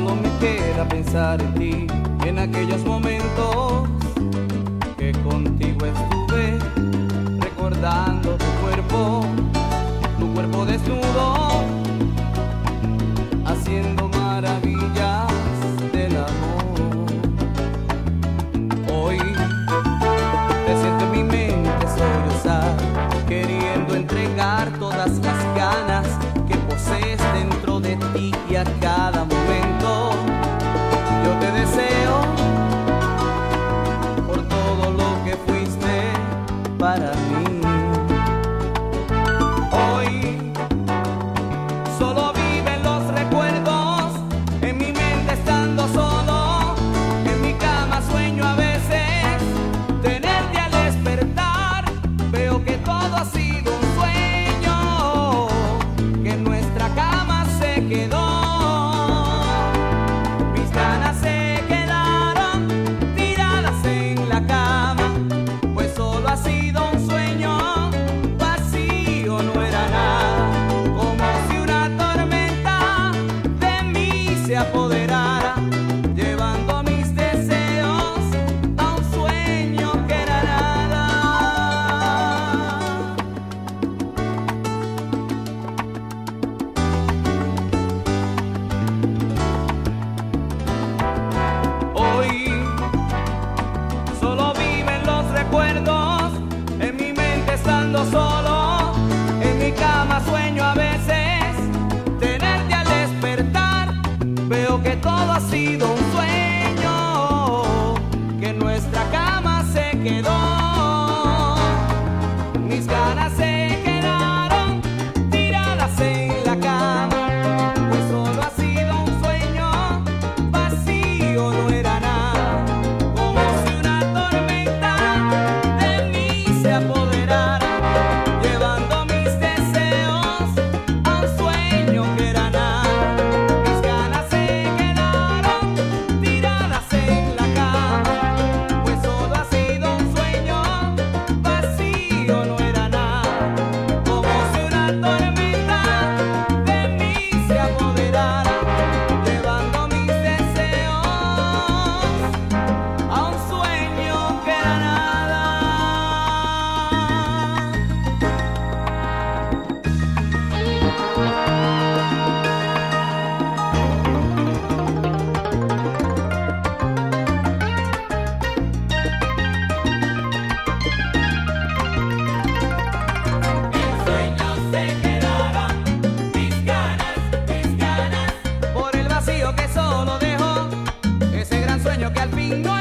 solo me queda pensar en ti, en aquellos momentos que contigo estuve, recordando tu cuerpo, tu cuerpo desnudo, haciendo maravillas del amor. Hoy te siento en mi mente sollozar, queriendo entregar todas las ganas que posees dentro de ti y a cada sueño a veces tenerte al despertar. Veo que todo ha sido un sueño, que nuestra cama se quedó. Mis ganas no